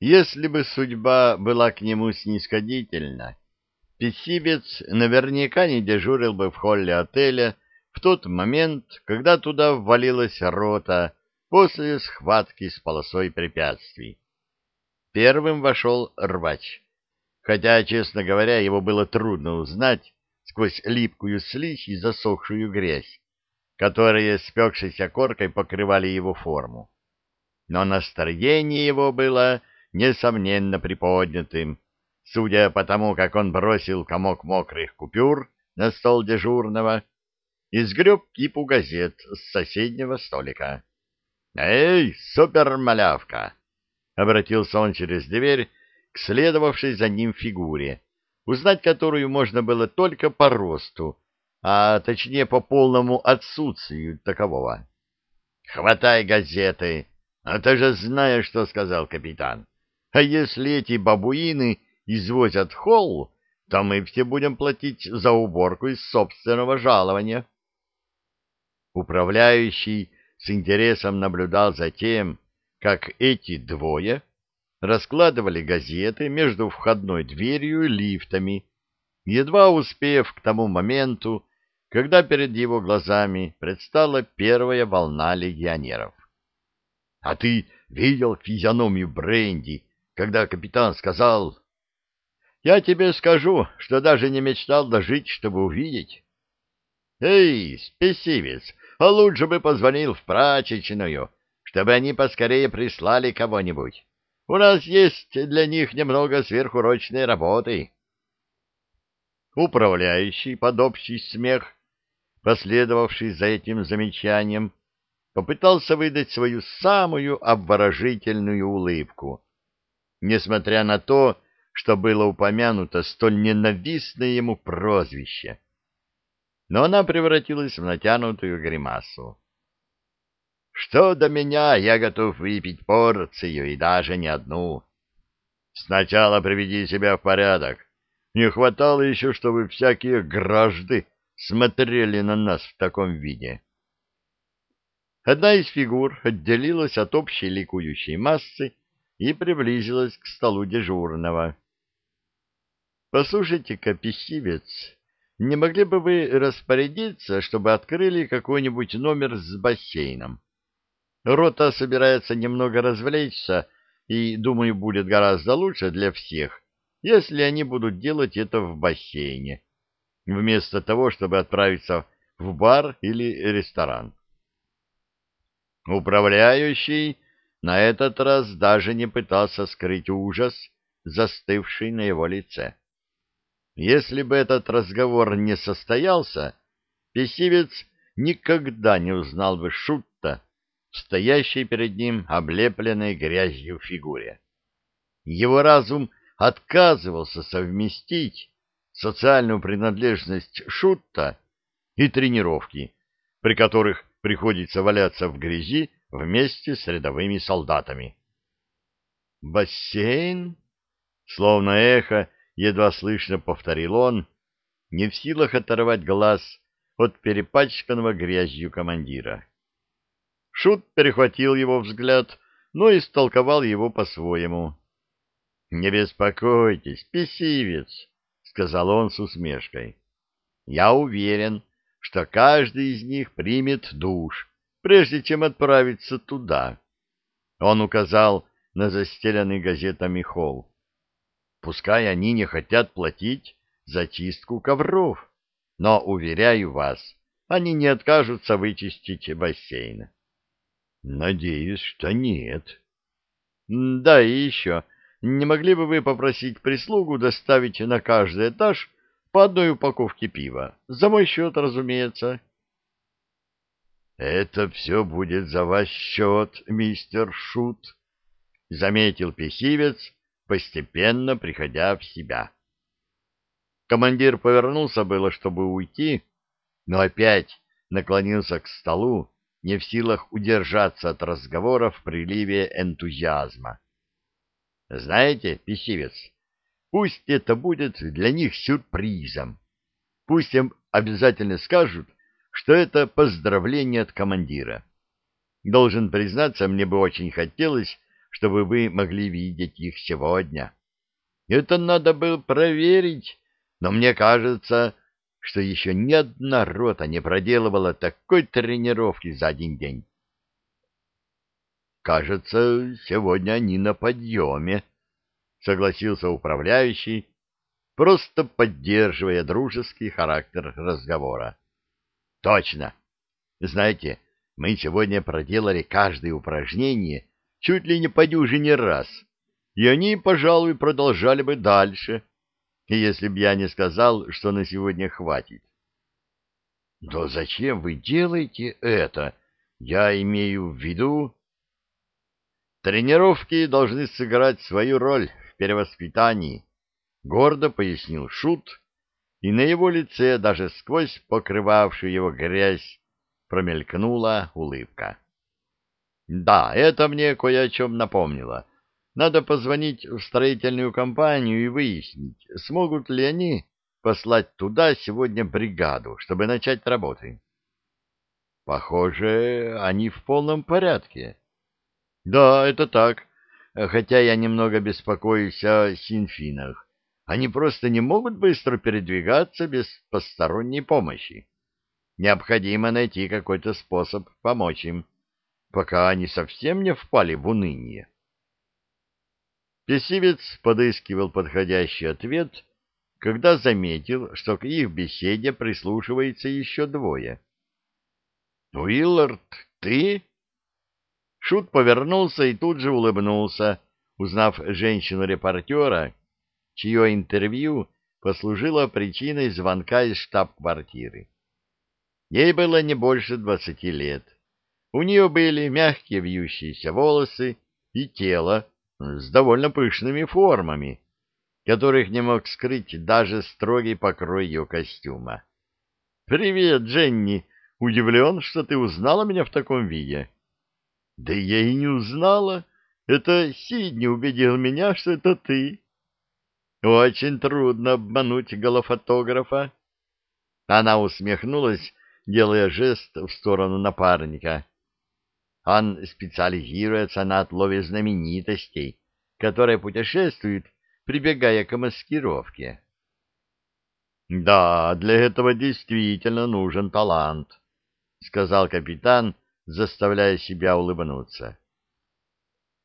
Если бы судьба была к нему снисходительна, Песибец наверняка не дежурил бы в холле отеля в тот момент, когда туда ввалилась рота после схватки с полосой препятствий. Первым вошел рвач, хотя, честно говоря, его было трудно узнать сквозь липкую слизь и засохшую грязь, которые спекшейся коркой покрывали его форму. Но настроение его было, несомненно, приподнятым, судя по тому, как он бросил комок мокрых купюр на стол дежурного и сгреб кипу газет с соседнего столика. «Эй, супермалявка!» — обратился он через дверь к следовавшей за ним фигуре, узнать которую можно было только по росту, а точнее по полному отсутствию такового. «Хватай газеты, а ты же знаешь, что сказал капитан. А если эти бабуины извозят холл, то мы все будем платить за уборку из собственного жалования». Управляющий с интересом наблюдал за тем, как эти двое раскладывали газеты между входной дверью и лифтами, едва успев к тому моменту, когда перед его глазами предстала первая волна легионеров. — А ты видел физиономию Бренди, когда капитан сказал... — Я тебе скажу, что даже не мечтал дожить, чтобы увидеть. — Эй, спесивец, а лучше бы позвонил в прачечную, чтобы они поскорее прислали кого-нибудь. У нас есть для них немного сверхурочной работы. Управляющий под общий смех, последовавший за этим замечанием, попытался выдать свою самую обворожительную улыбку. Несмотря на то, что было упомянуто столь ненавистное ему прозвище — но она превратилась в натянутую гримасу. «Что до меня, я готов выпить порцию, и даже не одну. Сначала приведи себя в порядок. Не хватало еще, чтобы всякие гражды смотрели на нас в таком виде». Одна из фигур отделилась от общей ликующей массы и приблизилась к столу дежурного. «Послушайте-ка, пищивец, не могли бы вы распорядиться, чтобы открыли какой-нибудь номер с бассейном? Рота собирается немного развлечься, и, думаю, будет гораздо лучше для всех, если они будут делать это в бассейне, вместо того, чтобы отправиться в бар или ресторан. Управляющий на этот раз даже не пытался скрыть ужас, застывший на его лице. Если бы этот разговор не состоялся, песивец никогда не узнал бы Шутта стоящей перед ним облепленной грязью фигуре. Его разум отказывался совместить социальную принадлежность Шутта и тренировки, при которых приходится валяться в грязи вместе с рядовыми солдатами. «Бассейн?» Словно эхо едва слышно повторил он, не в силах оторвать глаз от перепачканного грязью командира. Шут перехватил его взгляд, но истолковал его по-своему. — Не беспокойтесь, песивец, — сказал он с усмешкой. — Я уверен, что каждый из них примет душ, прежде чем отправиться туда. Он указал на застеленный газетами холл. Пускай они не хотят платить за чистку ковров, но, уверяю вас, они не откажутся вычистить бассейн. Надеюсь, что нет. Да, и еще, не могли бы вы попросить прислугу доставить на каждый этаж по одной упаковке пива? За мой счет, разумеется. Это все будет за ваш счет, мистер Шут, — заметил песивец, постепенно приходя в себя. Командир повернулся было, чтобы уйти, но опять наклонился к столу, не в силах удержаться от разговора в приливе энтузиазма. «Знаете, писивец, пусть это будет для них сюрпризом. Пусть им обязательно скажут, что это поздравление от командира. Должен признаться, мне бы очень хотелось, чтобы вы могли видеть их сегодня. Это надо было проверить, но мне кажется, что еще ни одна рота не проделывала такой тренировки за один день. Кажется, сегодня они на подъеме, — согласился управляющий, просто поддерживая дружеский характер разговора. — Точно. Знаете, мы сегодня проделали каждое упражнение чуть ли не по дюжине раз, и они, пожалуй, продолжали бы дальше, если б я не сказал, что на сегодня хватит. — Да зачем вы делаете это? Я имею в виду... Тренировки должны сыграть свою роль в перевоспитании, — гордо пояснил Шут, и на его лице, даже сквозь покрывавшую его грязь, промелькнула улыбка. — Да, это мне кое о чем напомнило. Надо позвонить в строительную компанию и выяснить, смогут ли они послать туда сегодня бригаду, чтобы начать работы. Похоже, они в полном порядке. Да, это так, хотя я немного беспокоюсь о синфинах. Они просто не могут быстро передвигаться без посторонней помощи. Необходимо найти какой-то способ помочь им, пока они совсем не впали в уныние. Песивец подыскивал подходящий ответ, когда заметил, что к их беседе прислушивается еще двое. — Уиллард, ты? Шут повернулся и тут же улыбнулся, узнав женщину-репортера, чье интервью послужило причиной звонка из штаб-квартиры. Ей было не больше двадцати лет. У нее были мягкие вьющиеся волосы и тело, с довольно пышными формами, которых не мог скрыть даже строгий покрой ее костюма. «Привет, Дженни! Удивлен, что ты узнала меня в таком виде». «Да я и не узнала. Это Сидни убедил меня, что это ты». «Очень трудно обмануть голофотографа». Она усмехнулась, делая жест в сторону напарника. Он специализируется на отлове знаменитостей, которые путешествуют, прибегая к маскировке. «Да, для этого действительно нужен талант», — сказал капитан, заставляя себя улыбнуться.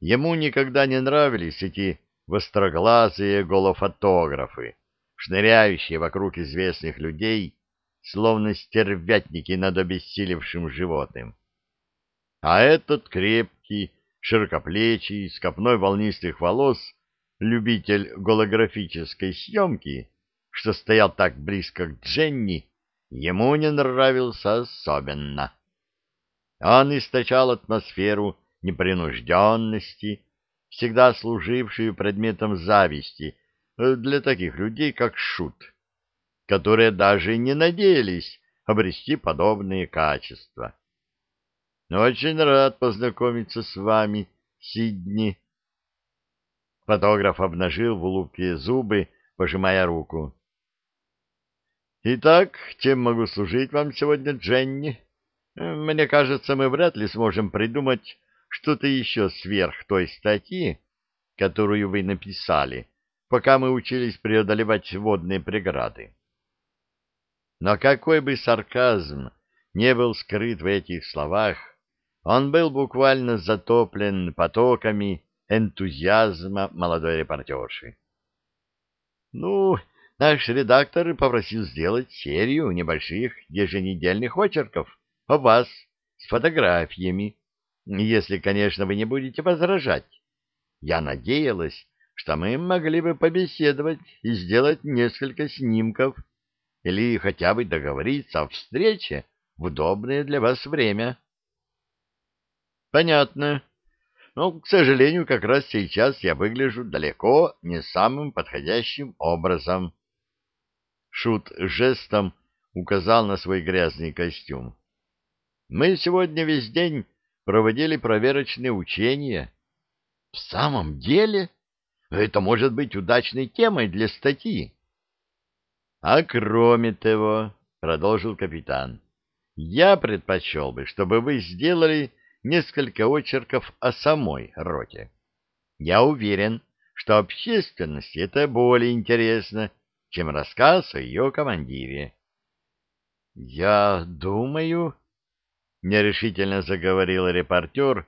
Ему никогда не нравились эти востроглазые голофотографы, шныряющие вокруг известных людей, словно стервятники над обессилевшим животным. А этот крепкий, широкоплечий, с копной волнистых волос, любитель голографической съемки, что стоял так близко к Дженни, ему не нравился особенно. Он источал атмосферу непринужденности, всегда служившую предметом зависти для таких людей, как Шут, которые даже не надеялись обрести подобные качества. Очень рад познакомиться с вами, Сидни. Фотограф обнажил в улыбке зубы, пожимая руку. Итак, чем могу служить вам сегодня, Дженни? Мне кажется, мы вряд ли сможем придумать что-то еще сверх той статьи, которую вы написали, пока мы учились преодолевать водные преграды. Но какой бы сарказм не был скрыт в этих словах, он был буквально затоплен потоками энтузиазма молодой репортерши. «Ну, наш редактор попросил сделать серию небольших еженедельных очерков о вас с фотографиями, если, конечно, вы не будете возражать. Я надеялась, что мы могли бы побеседовать и сделать несколько снимков или хотя бы договориться о встрече в удобное для вас время». Понятно. Но, к сожалению, как раз сейчас я выгляжу далеко не самым подходящим образом. Шут жестом указал на свой грязный костюм. Мы сегодня весь день проводили проверочные учения. В самом деле? Это может быть удачной темой для статьи. А кроме того, продолжил капитан, я предпочел бы, чтобы вы сделали несколько очерков о самой роте. Я уверен, что общественности это более интересно, чем рассказ о ее командире. — Я думаю, — нерешительно заговорил репортер,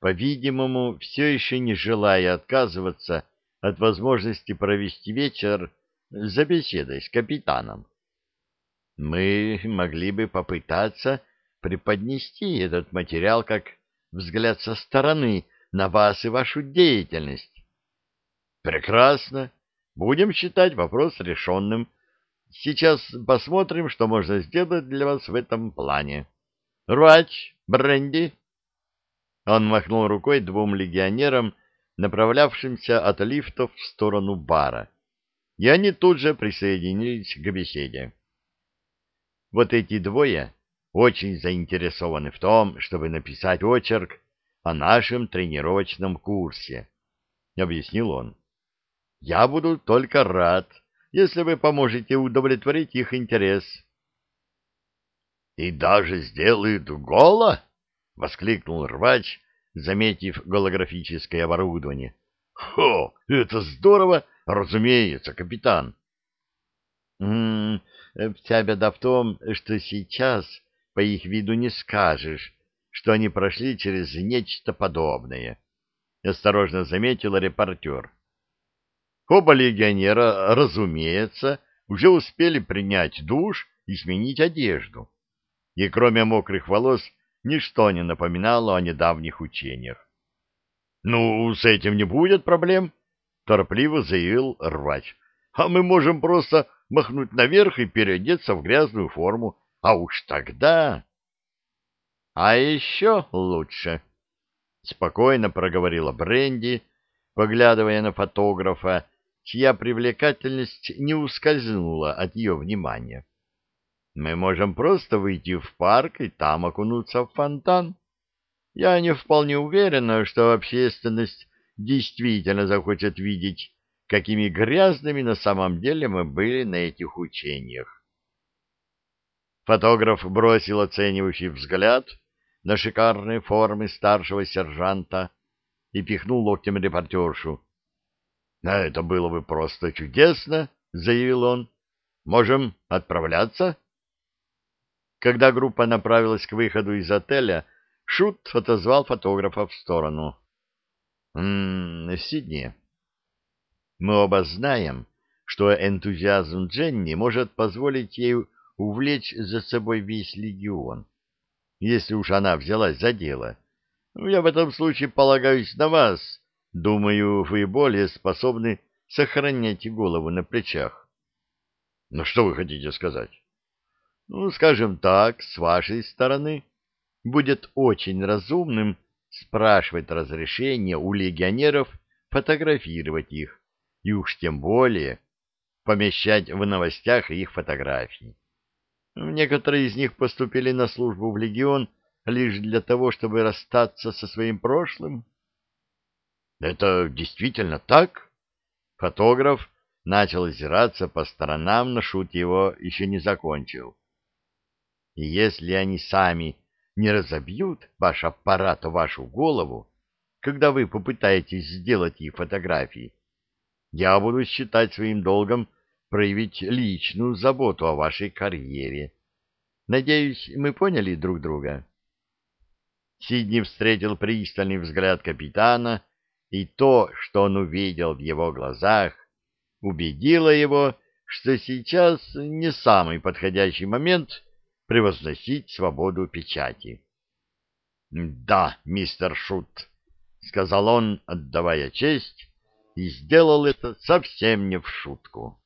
по-видимому, все еще не желая отказываться от возможности провести вечер за беседой с капитаном. Мы могли бы попытаться преподнести этот материал как взгляд со стороны на вас и вашу деятельность. Прекрасно. Будем считать вопрос решенным. Сейчас посмотрим, что можно сделать для вас в этом плане. Руач, Бренди. Он махнул рукой двум легионерам, направлявшимся от лифтов в сторону бара. И они тут же присоединились к беседе. Вот эти двое очень заинтересованы в том, чтобы написать очерк о нашем тренировочном курсе, — объяснил он. — Я буду только рад, если вы поможете удовлетворить их интерес. — И даже сделают голо? — воскликнул рвач, заметив голографическое оборудование. — Хо, это здорово! Разумеется, капитан. М -м, вся беда в том, что сейчас по их виду не скажешь, что они прошли через нечто подобное, — осторожно заметил репортер. Оба легионера, разумеется, уже успели принять душ и сменить одежду, и кроме мокрых волос ничто не напоминало о недавних учениях. — Ну, с этим не будет проблем, — торопливо заявил рвач. — А мы можем просто махнуть наверх и переодеться в грязную форму, а уж тогда... — А еще лучше, — спокойно проговорила Бренди, поглядывая на фотографа, чья привлекательность не ускользнула от ее внимания. — Мы можем просто выйти в парк и там окунуться в фонтан. Я не вполне уверена, что общественность действительно захочет видеть, какими грязными на самом деле мы были на этих учениях. Фотограф бросил оценивающий взгляд на шикарные формы старшего сержанта и пихнул локтем репортершу. — Это было бы просто чудесно, — заявил он. — Можем отправляться? Когда группа направилась к выходу из отеля, Шут отозвал фотографа в сторону. «М -м, Сидни, мы оба знаем, что энтузиазм Дженни может позволить ей увлечь за собой весь легион, если уж она взялась за дело. Я в этом случае полагаюсь на вас. Думаю, вы более способны сохранять голову на плечах. Ну, что вы хотите сказать? Ну, скажем так, с вашей стороны будет очень разумным спрашивать разрешение у легионеров фотографировать их, и уж тем более помещать в новостях их фотографии. Некоторые из них поступили на службу в легион лишь для того, чтобы расстаться со своим прошлым. Это действительно так? Фотограф начал озираться по сторонам, но шут его еще не закончил. И если они сами не разобьют ваш аппарат о вашу голову, когда вы попытаетесь сделать их фотографии, я буду считать своим долгом проявить личную заботу о вашей карьере. Надеюсь, мы поняли друг друга?» Сидни встретил пристальный взгляд капитана, и то, что он увидел в его глазах, убедило его, что сейчас не самый подходящий момент превозносить свободу печати. «Да, мистер Шут», — сказал он, отдавая честь, и сделал это совсем не в шутку.